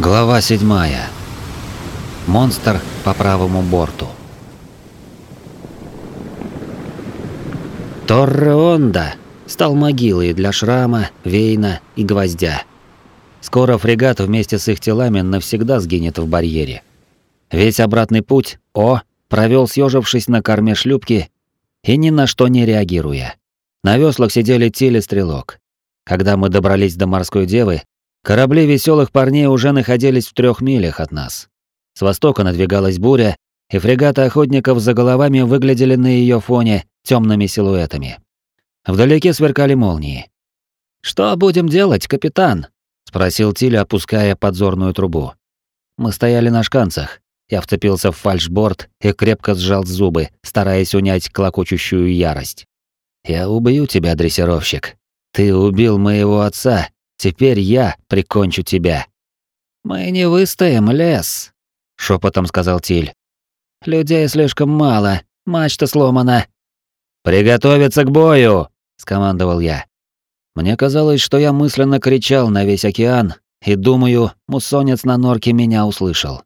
Глава 7. Монстр по правому борту. Торреонда стал могилой для Шрама, Вейна и Гвоздя. Скоро фрегат вместе с их телами навсегда сгинет в барьере. Весь обратный путь О провел съежившись на корме шлюпки и ни на что не реагируя. На веслах сидели Тиль и Стрелок. Когда мы добрались до морской девы, Корабли веселых парней уже находились в трех милях от нас. С востока надвигалась буря, и фрегаты охотников за головами выглядели на ее фоне темными силуэтами. Вдалеке сверкали молнии. «Что будем делать, капитан?» — спросил Тиль, опуская подзорную трубу. Мы стояли на шканцах. Я вцепился в фальшборд и крепко сжал зубы, стараясь унять клокочущую ярость. «Я убью тебя, дрессировщик. Ты убил моего отца Теперь я прикончу тебя. Мы не выстоим, лес, шепотом сказал Тиль. Людей слишком мало, мачта сломана. Приготовиться к бою, скомандовал я. Мне казалось, что я мысленно кричал на весь океан, и думаю, муссонец на норке меня услышал.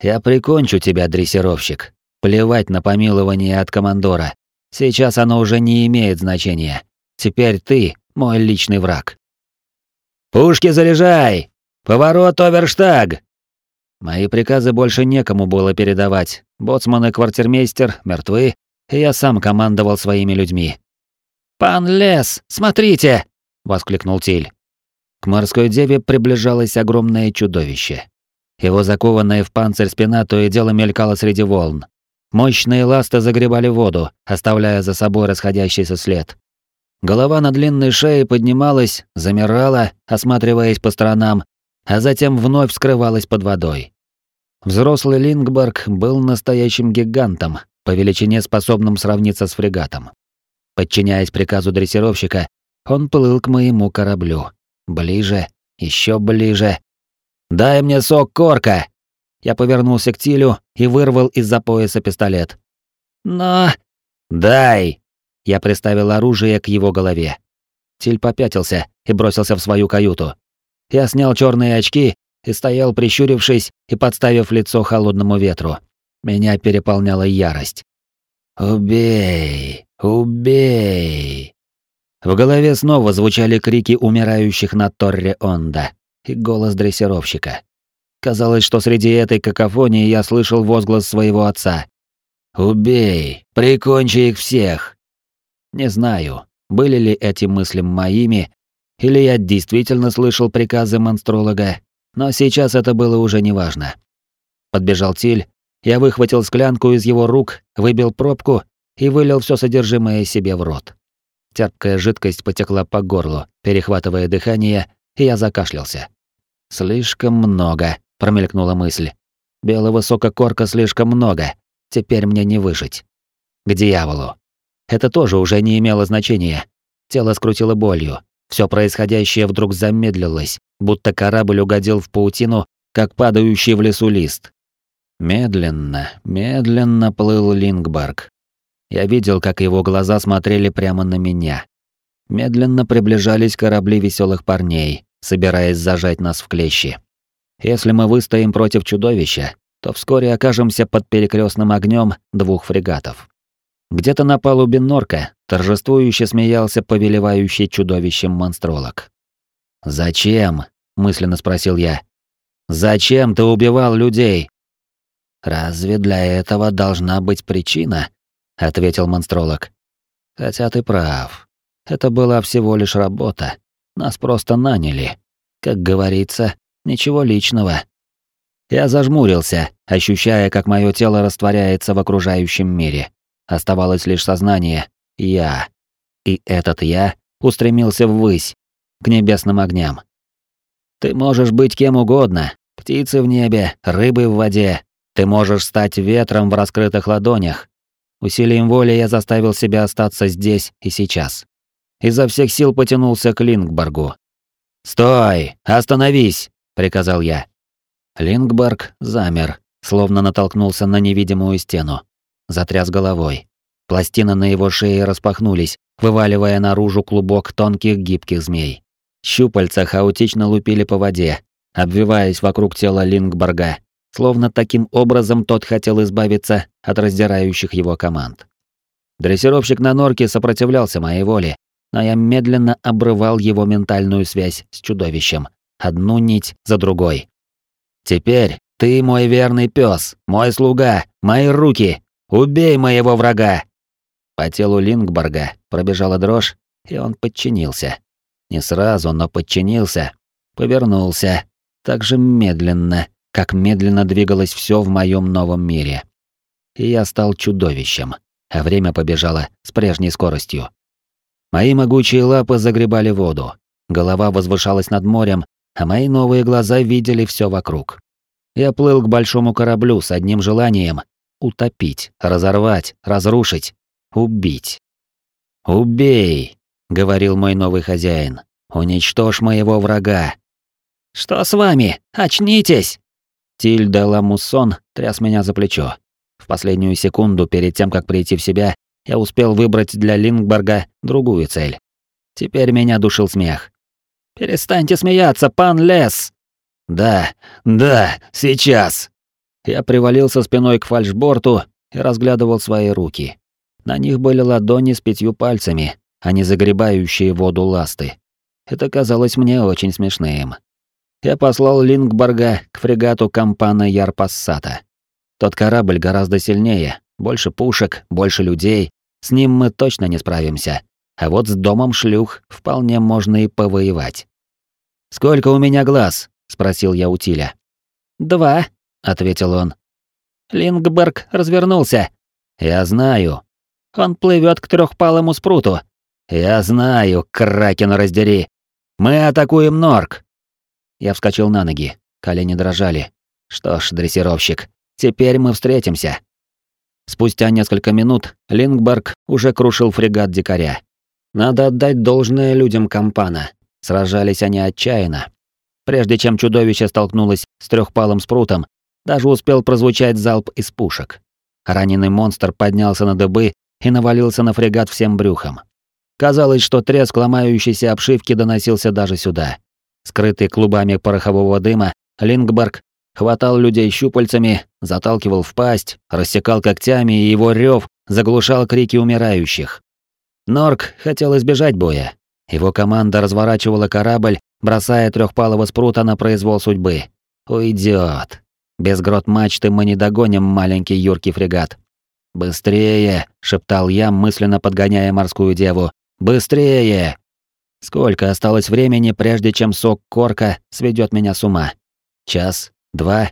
Я прикончу тебя, дрессировщик. Плевать на помилование от командора. Сейчас оно уже не имеет значения. Теперь ты мой личный враг. «Пушки заряжай! Поворот оверштаг!» Мои приказы больше некому было передавать. Боцман и квартирмейстер мертвы, и я сам командовал своими людьми. «Пан Лес, смотрите!» — воскликнул Тиль. К морской деве приближалось огромное чудовище. Его закованная в панцирь спина то и дело мелькала среди волн. Мощные ласты загребали воду, оставляя за собой расходящийся след. Голова на длинной шее поднималась, замирала, осматриваясь по сторонам, а затем вновь скрывалась под водой. Взрослый Лингберг был настоящим гигантом, по величине способным сравниться с фрегатом. Подчиняясь приказу дрессировщика, он плыл к моему кораблю. Ближе, еще ближе. «Дай мне сок, корка!» Я повернулся к Тилю и вырвал из-за пояса пистолет. «Но...» «Дай!» Я приставил оружие к его голове. Тиль попятился и бросился в свою каюту. Я снял черные очки и стоял, прищурившись и подставив лицо холодному ветру. Меня переполняла ярость. «Убей! Убей!» В голове снова звучали крики умирающих на Торре Онда и голос дрессировщика. Казалось, что среди этой какофонии я слышал возглас своего отца. «Убей! Прикончи их всех!» Не знаю, были ли эти мысли моими, или я действительно слышал приказы монстролога, но сейчас это было уже неважно. Подбежал Тиль, я выхватил склянку из его рук, выбил пробку и вылил все содержимое себе в рот. Терпкая жидкость потекла по горлу, перехватывая дыхание, и я закашлялся. «Слишком много», — промелькнула мысль. «Белого сока корка слишком много. Теперь мне не выжить». «К дьяволу. Это тоже уже не имело значения. Тело скрутило болью. Все происходящее вдруг замедлилось, будто корабль угодил в паутину, как падающий в лесу лист. Медленно, медленно плыл Лингбарг. Я видел, как его глаза смотрели прямо на меня. Медленно приближались корабли веселых парней, собираясь зажать нас в клещи. Если мы выстоим против чудовища, то вскоре окажемся под перекрестным огнем двух фрегатов. Где-то на палубе норка торжествующе смеялся повелевающий чудовищем монстролог. «Зачем?» — мысленно спросил я. «Зачем ты убивал людей?» «Разве для этого должна быть причина?» — ответил монстролог. «Хотя ты прав. Это была всего лишь работа. Нас просто наняли. Как говорится, ничего личного». Я зажмурился, ощущая, как мое тело растворяется в окружающем мире. Оставалось лишь сознание. Я. И этот я устремился ввысь, к небесным огням. Ты можешь быть кем угодно. Птицы в небе, рыбы в воде. Ты можешь стать ветром в раскрытых ладонях. Усилием воли я заставил себя остаться здесь и сейчас. Изо всех сил потянулся к Лингборгу. «Стой! Остановись!» — приказал я. Лингборг замер, словно натолкнулся на невидимую стену затряс головой. Пластины на его шее распахнулись, вываливая наружу клубок тонких гибких змей. Щупальца хаотично лупили по воде, обвиваясь вокруг тела Лингборга, словно таким образом тот хотел избавиться от раздирающих его команд. Дрессировщик на норке сопротивлялся моей воле, но я медленно обрывал его ментальную связь с чудовищем, одну нить за другой. «Теперь ты мой верный пес, мой слуга, мои руки! Убей моего врага!» По телу Лингборга пробежала дрожь, и он подчинился. Не сразу, но подчинился. Повернулся. Так же медленно, как медленно двигалось все в моем новом мире. И я стал чудовищем, а время побежало с прежней скоростью. Мои могучие лапы загребали воду. Голова возвышалась над морем, а мои новые глаза видели все вокруг. Я плыл к большому кораблю с одним желанием — утопить, разорвать, разрушить, убить. «Убей!» — говорил мой новый хозяин. «Уничтожь моего врага!» «Что с вами? Очнитесь!» Тиль де Ламуссон тряс меня за плечо. В последнюю секунду перед тем, как прийти в себя, я успел выбрать для Лингберга другую цель. Теперь меня душил смех. «Перестаньте смеяться, пан Лес!» «Да, да, сейчас!» Я привалился спиной к фальшборту и разглядывал свои руки. На них были ладони с пятью пальцами, а не загребающие воду ласты. Это казалось мне очень смешным. Я послал Лингборга к фрегату Кампана Ярпассата. Тот корабль гораздо сильнее, больше пушек, больше людей. С ним мы точно не справимся. А вот с домом шлюх вполне можно и повоевать. «Сколько у меня глаз?» — спросил я у Тиля. «Два», — ответил он. Лингберг развернулся. «Я знаю». «Он плывет к трехпалому спруту». «Я знаю, кракен раздери. Мы атакуем Норк». Я вскочил на ноги, колени дрожали. Что ж, дрессировщик, теперь мы встретимся. Спустя несколько минут Лингберг уже крушил фрегат дикаря. Надо отдать должное людям Кампана. Сражались они отчаянно. Прежде чем чудовище столкнулось с трехпалым спрутом, даже успел прозвучать залп из пушек. Раненый монстр поднялся на дыбы и навалился на фрегат всем брюхом. Казалось, что треск ломающейся обшивки доносился даже сюда. Скрытый клубами порохового дыма, Лингберг хватал людей щупальцами, заталкивал в пасть, рассекал когтями, и его рев заглушал крики умирающих. Норк хотел избежать боя. Его команда разворачивала корабль, бросая трехпалого спрута на произвол судьбы. Уйдет. Без грот мачты мы не догоним маленький юркий фрегат. «Быстрее!» — шептал я, мысленно подгоняя морскую деву. «Быстрее!» Сколько осталось времени, прежде чем сок корка сведет меня с ума? Час? Два?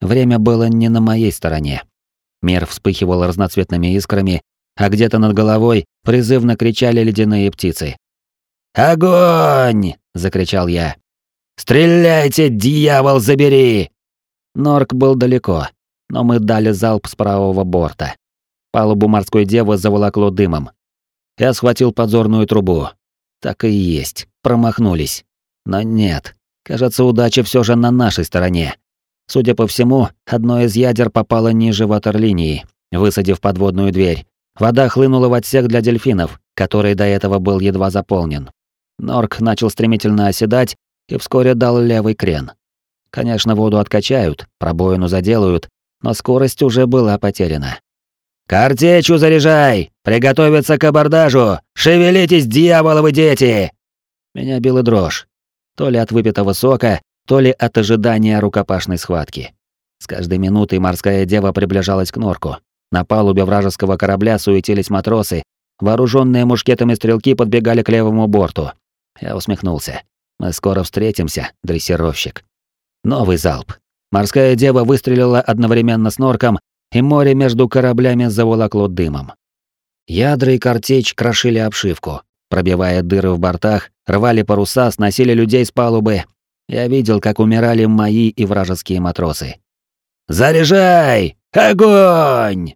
Время было не на моей стороне. Мир вспыхивал разноцветными искрами, а где-то над головой призывно кричали ледяные птицы. «Огонь!» — закричал я. «Стреляйте, дьявол, забери!» Норк был далеко, но мы дали залп с правого борта. Палубу морской девы заволокло дымом. Я схватил подзорную трубу. Так и есть, промахнулись. Но нет, кажется, удача все же на нашей стороне. Судя по всему, одно из ядер попало ниже ватерлинии, высадив подводную дверь. Вода хлынула в отсек для дельфинов, который до этого был едва заполнен. Норк начал стремительно оседать и вскоре дал левый крен. Конечно, воду откачают, пробоину заделают, но скорость уже была потеряна. «Картечу заряжай! Приготовиться к абордажу! Шевелитесь, дьяволовы дети!» Меня била дрожь. То ли от выпитого сока, то ли от ожидания рукопашной схватки. С каждой минутой морская дева приближалась к норку. На палубе вражеского корабля суетились матросы. Вооруженные мушкетами стрелки подбегали к левому борту. Я усмехнулся. Мы скоро встретимся, дрессировщик. Новый залп. Морская дева выстрелила одновременно с норком, и море между кораблями заволокло дымом. Ядра и картечь крошили обшивку, пробивая дыры в бортах, рвали паруса, сносили людей с палубы. Я видел, как умирали мои и вражеские матросы. «Заряжай! Огонь!»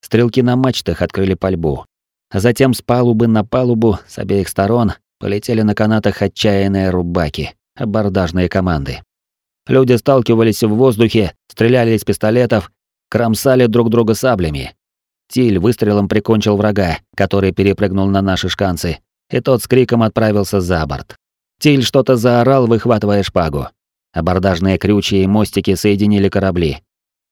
Стрелки на мачтах открыли пальбу. А затем с палубы на палубу с обеих сторон полетели на канатах отчаянные рубаки, абордажные команды. Люди сталкивались в воздухе, стреляли из пистолетов, кромсали друг друга саблями. Тиль выстрелом прикончил врага, который перепрыгнул на наши шканцы, и тот с криком отправился за борт. Тиль что-то заорал, выхватывая шпагу. Абордажные крючья и мостики соединили корабли.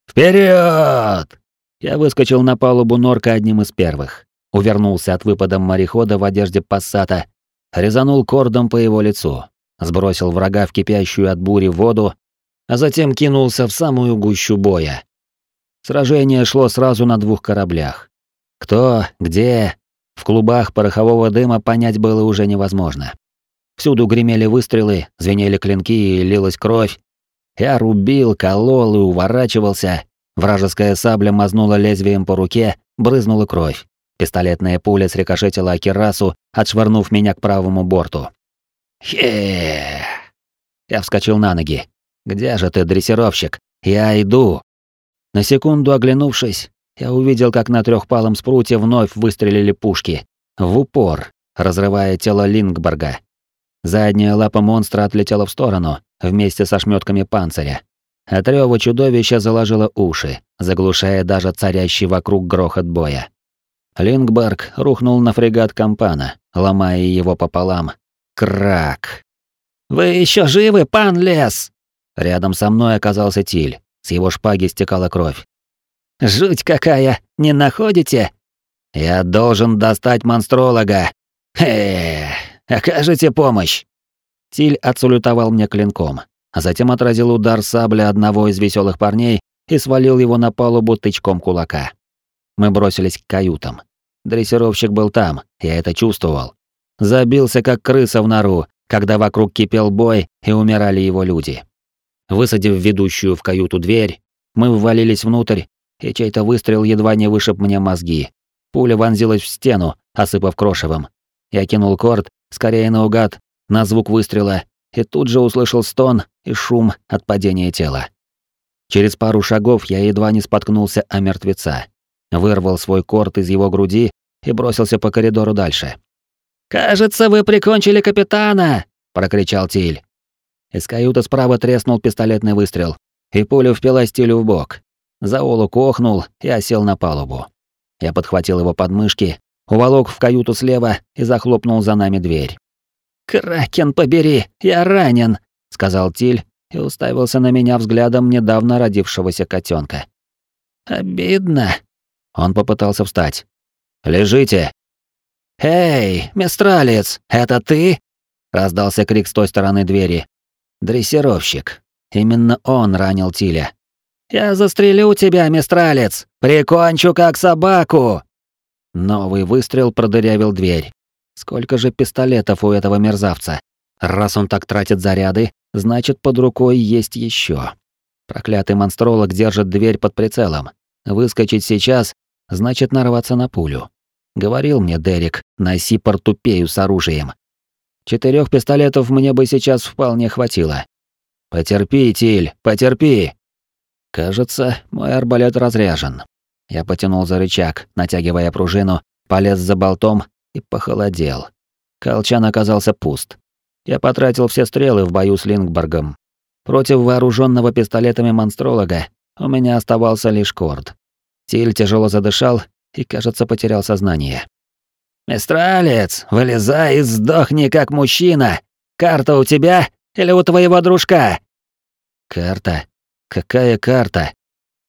Вперед! Я выскочил на палубу норка одним из первых. Увернулся от выпада морехода в одежде пассата, резанул кордом по его лицу, сбросил врага в кипящую от бури воду, а затем кинулся в самую гущу боя. Сражение шло сразу на двух кораблях. Кто, где, в клубах порохового дыма понять было уже невозможно. Всюду гремели выстрелы, звенели клинки и лилась кровь. Я рубил, колол и уворачивался. Вражеская сабля мазнула лезвием по руке, брызнула кровь. Пистолетная пуля срикошетила Акирасу, отшвырнув меня к правому борту. хе Я вскочил на ноги. «Где же ты, дрессировщик? Я иду!» На секунду оглянувшись, я увидел, как на трехпалом спруте вновь выстрелили пушки. В упор, разрывая тело Лингборга. Задняя лапа монстра отлетела в сторону, вместе со шмётками панциря. От рёва чудовища заложило уши, заглушая даже царящий вокруг грохот боя. Лингберг рухнул на фрегат Кампана, ломая его пополам. Крак! «Вы еще живы, пан Лес?» Рядом со мной оказался Тиль. С его шпаги стекала кровь. «Жуть какая, не находите?» «Я должен достать монстролога. Эх, окажите помощь!» Тиль отсалютовал мне клинком, а затем отразил удар сабли одного из веселых парней и свалил его на палубу тычком кулака. Мы бросились к каютам. Дрессировщик был там, я это чувствовал. Забился как крыса в нору, когда вокруг кипел бой и умирали его люди. Высадив ведущую в каюту дверь, мы ввалились внутрь, и чей-то выстрел едва не вышиб мне мозги. Пуля вонзилась в стену, осыпав крошевом. Я кинул корт, скорее наугад, на звук выстрела, и тут же услышал стон и шум от падения тела. Через пару шагов я едва не споткнулся о мертвеца. Вырвал свой корт из его груди и бросился по коридору дальше. «Кажется, вы прикончили капитана!» — прокричал Тиль. Из каюты справа треснул пистолетный выстрел, и пуля впилась Тилю в бок. Заолок охнул и осел на палубу. Я подхватил его подмышки, уволок в каюту слева и захлопнул за нами дверь. «Кракен, побери, я ранен!» — сказал Тиль и уставился на меня взглядом недавно родившегося котенка. «Обидно». Он попытался встать. «Лежите!» «Эй, мистралец, это ты?» — раздался крик с той стороны двери, Дрессировщик. Именно он ранил Тиля. «Я застрелю тебя, мистралец! Прикончу как собаку!» Новый выстрел продырявил дверь. Сколько же пистолетов у этого мерзавца? Раз он так тратит заряды, значит, под рукой есть еще. Проклятый монстролог держит дверь под прицелом. Выскочить сейчас значит нарваться на пулю. Говорил мне Дерек, носи портупею с оружием. Четырех пистолетов мне бы сейчас вполне хватило. Потерпи, Тиль, потерпи. Кажется, мой арбалет разряжен. Я потянул за рычаг, натягивая пружину, полез за болтом и похолодел. Колчан оказался пуст. Я потратил все стрелы в бою с Лингборгом. Против вооруженного пистолетами монстролога у меня оставался лишь корд. Тиль тяжело задышал и, кажется, потерял сознание. «Мистралец, вылезай и сдохни как мужчина! Карта у тебя или у твоего дружка?» «Карта? Какая карта?»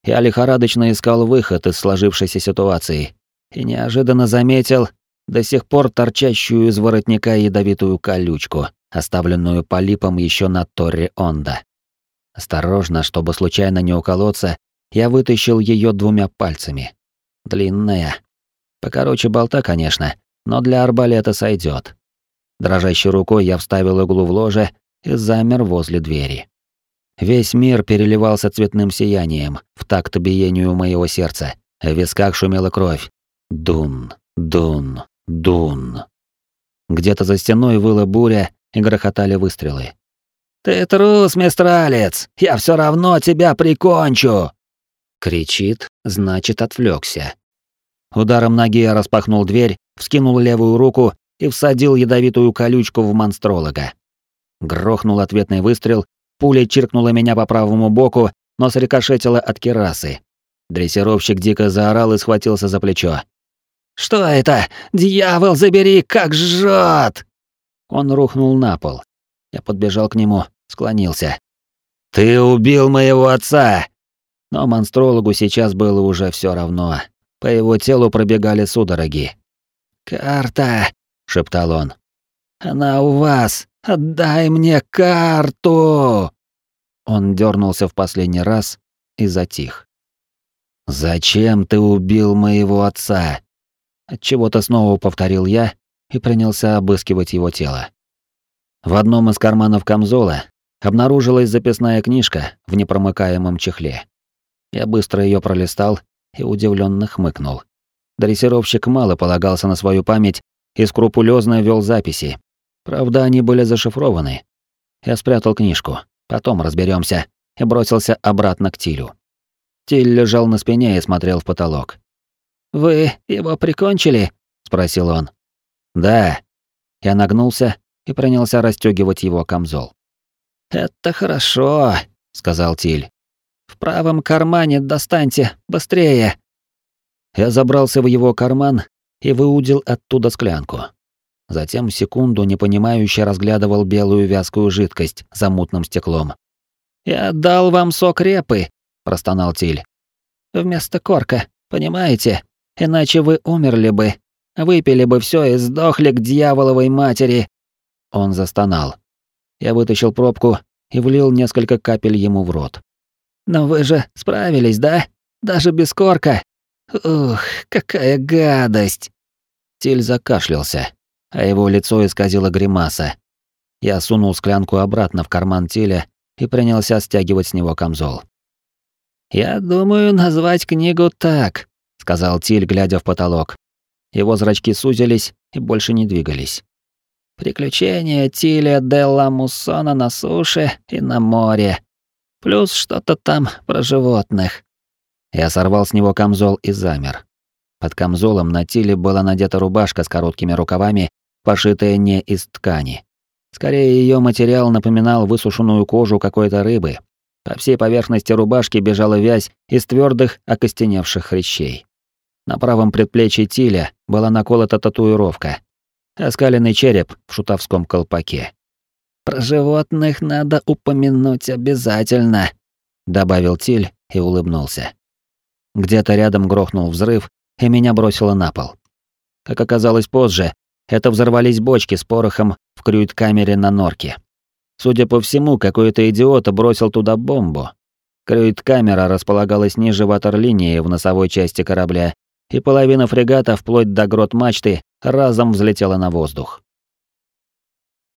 Я лихорадочно искал выход из сложившейся ситуации и неожиданно заметил до сих пор торчащую из воротника ядовитую колючку, оставленную полипом еще на Торре Онда. Осторожно, чтобы случайно не уколоться, я вытащил ее двумя пальцами. Длинная. Покороче болта, конечно, но для арбалета сойдет. Дрожащей рукой я вставил иглу в ложе и замер возле двери. Весь мир переливался цветным сиянием в такт биению моего сердца. В висках шумела кровь. Дун, дун, дун. Где-то за стеной выла буря и грохотали выстрелы. «Ты трус, мистралец! Я все равно тебя прикончу!» Кричит, значит, отвлекся. Ударом ноги я распахнул дверь, вскинул левую руку и всадил ядовитую колючку в монстролога. Грохнул ответный выстрел, пуля чиркнула меня по правому боку, но срикошетила от керасы. Дрессировщик дико заорал и схватился за плечо. «Что это? Дьявол, забери, как жжет!» Он рухнул на пол. Я подбежал к нему, склонился. «Ты убил моего отца!» Но монстрологу сейчас было уже все равно. По его телу пробегали судороги. «Карта!» — шептал он. «Она у вас! Отдай мне карту!» Он дернулся в последний раз и затих. «Зачем ты убил моего отца?» Отчего-то снова повторил я и принялся обыскивать его тело. В одном из карманов камзола обнаружилась записная книжка в непромыкаемом чехле. Я быстро ее пролистал и удивленно хмыкнул. Дрессировщик мало полагался на свою память и скрупулезно вел записи. Правда, они были зашифрованы. Я спрятал книжку, потом разберемся, и бросился обратно к Тилю. Тиль лежал на спине и смотрел в потолок. «Вы его прикончили?» — спросил он. «Да». Я нагнулся и принялся расстёгивать его камзол. «Это хорошо», — сказал Тиль. «В правом кармане достаньте, быстрее!» Я забрался в его карман и выудил оттуда склянку. Затем секунду непонимающе разглядывал белую вязкую жидкость за мутным стеклом. «Я дал вам сок репы», — простонал Тиль. «Вместо корка, понимаете? Иначе вы умерли бы, выпили бы все и сдохли к дьяволовой матери». Он застонал. Я вытащил пробку и влил несколько капель ему в рот. «Но вы же справились, да? Даже без корка? Ух, какая гадость!» Тиль закашлялся, а его лицо исказило гримаса. Я сунул склянку обратно в карман Тиля и принялся стягивать с него камзол. «Я думаю назвать книгу так», — сказал Тиль, глядя в потолок. Его зрачки сузились и больше не двигались. «Приключения Тиля Делла Муссона на суше и на море. Плюс что-то там про животных». Я сорвал с него камзол и замер. Под камзолом на Тиле была надета рубашка с короткими рукавами, пошитая не из ткани. Скорее, ее материал напоминал высушенную кожу какой-то рыбы. По всей поверхности рубашки бежала вязь из твердых, окостеневших хрящей. На правом предплечье Тиля была наколота татуировка. Оскаленный череп в шутовском колпаке. «Про животных надо упомянуть обязательно», — добавил Тиль и улыбнулся. Где-то рядом грохнул взрыв, и меня бросило на пол. Как оказалось позже, это взорвались бочки с порохом в крюит-камере на норке. Судя по всему, какой-то идиот бросил туда бомбу. Крюит-камера располагалась ниже ватерлинии в носовой части корабля, и половина фрегата, вплоть до грот мачты, разом взлетела на воздух.